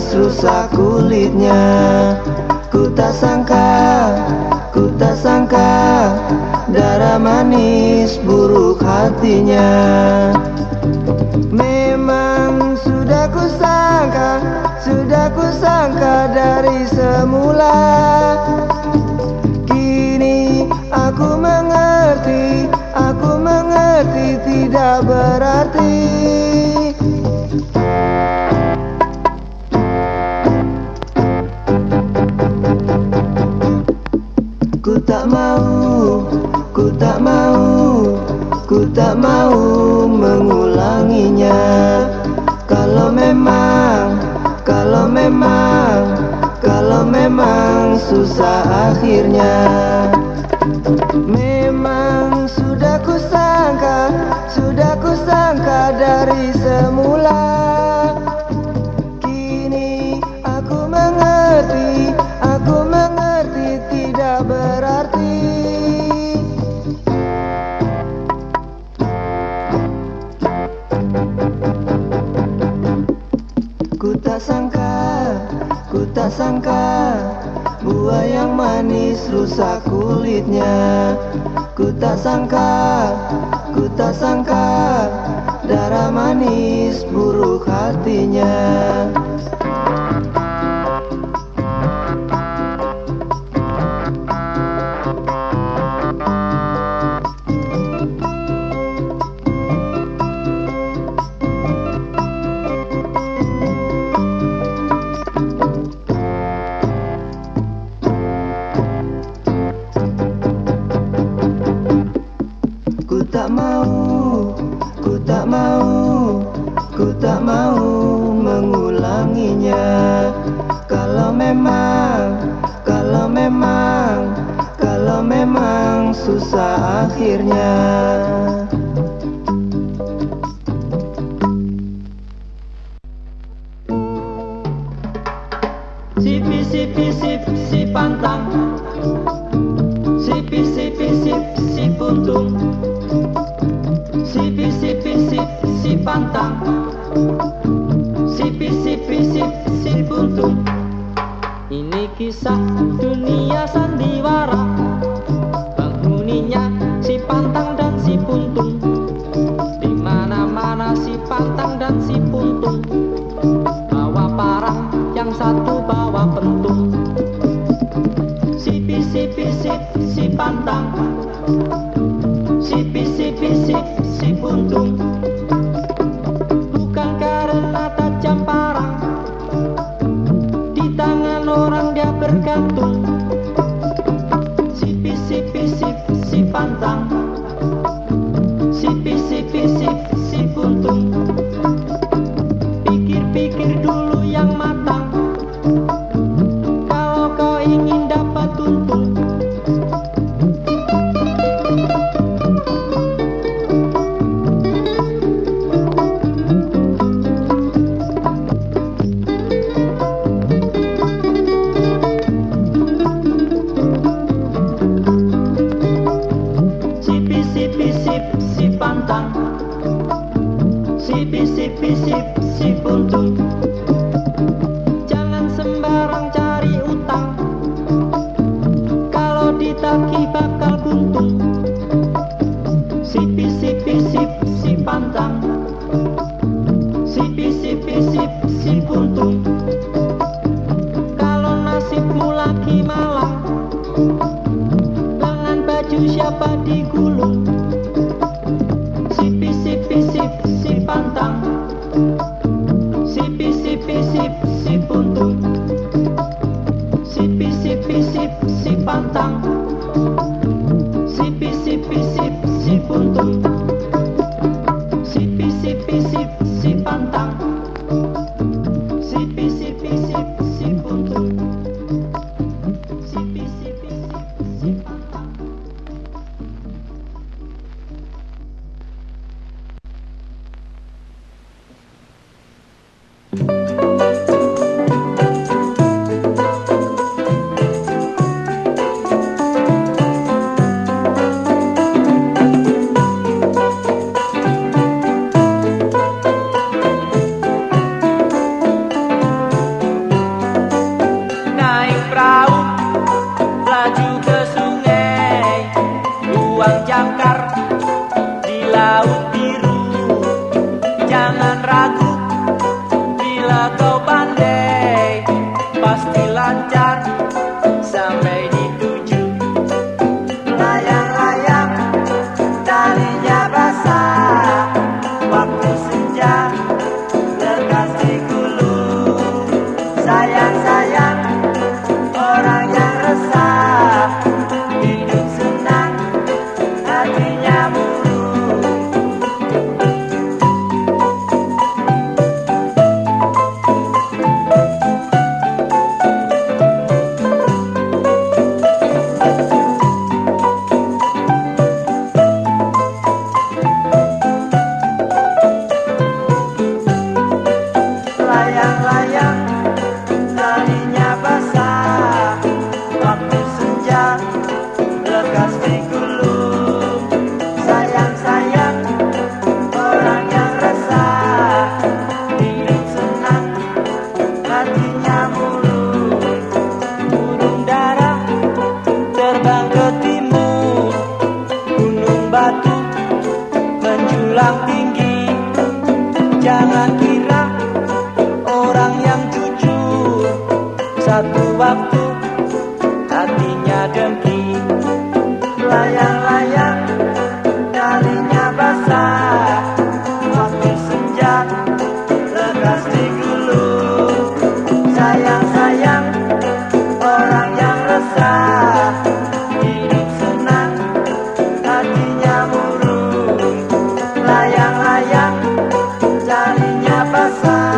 manis rusak kulitnya. Ku tak sangka, ku tak sangka Darah manis buruk hatinya. Memang sudah ku sangka, sudah ku sangka dari semula susah akhirnya. Memang sudah ku sangka, sudah ku sangka dari semula. Kini aku mengerti, aku mengerti tidak berarti. Ku tak sangka, ku tak sangka Buah yang manis rusak kulitnya. Ku tak sangka, ku tak sangka Darah manis buruk hatinya tak mau, ku tak mau, ku tak mau mengulanginya. Kalau memang, kalau memang, kalau memang susah akhirnya sandiwara. Penghuninya si pantang dan si puntung. Di mana mana si pantang dan si puntung. Bawa parang yang satu bawa pentung sipi sipi sip si pantang. Sipi sipi sip si puntung. Bukan karena tajam parang. Di tangan orang dia bergantung ke sungai buang Jangkar di laut. satu waktu hatinya dengki. Layang-layang darinya basah. Waktu senja lekas digulung. Sayang-sayang orang yang resah. Hidup senang hatinya murung layang-layang darinya basah.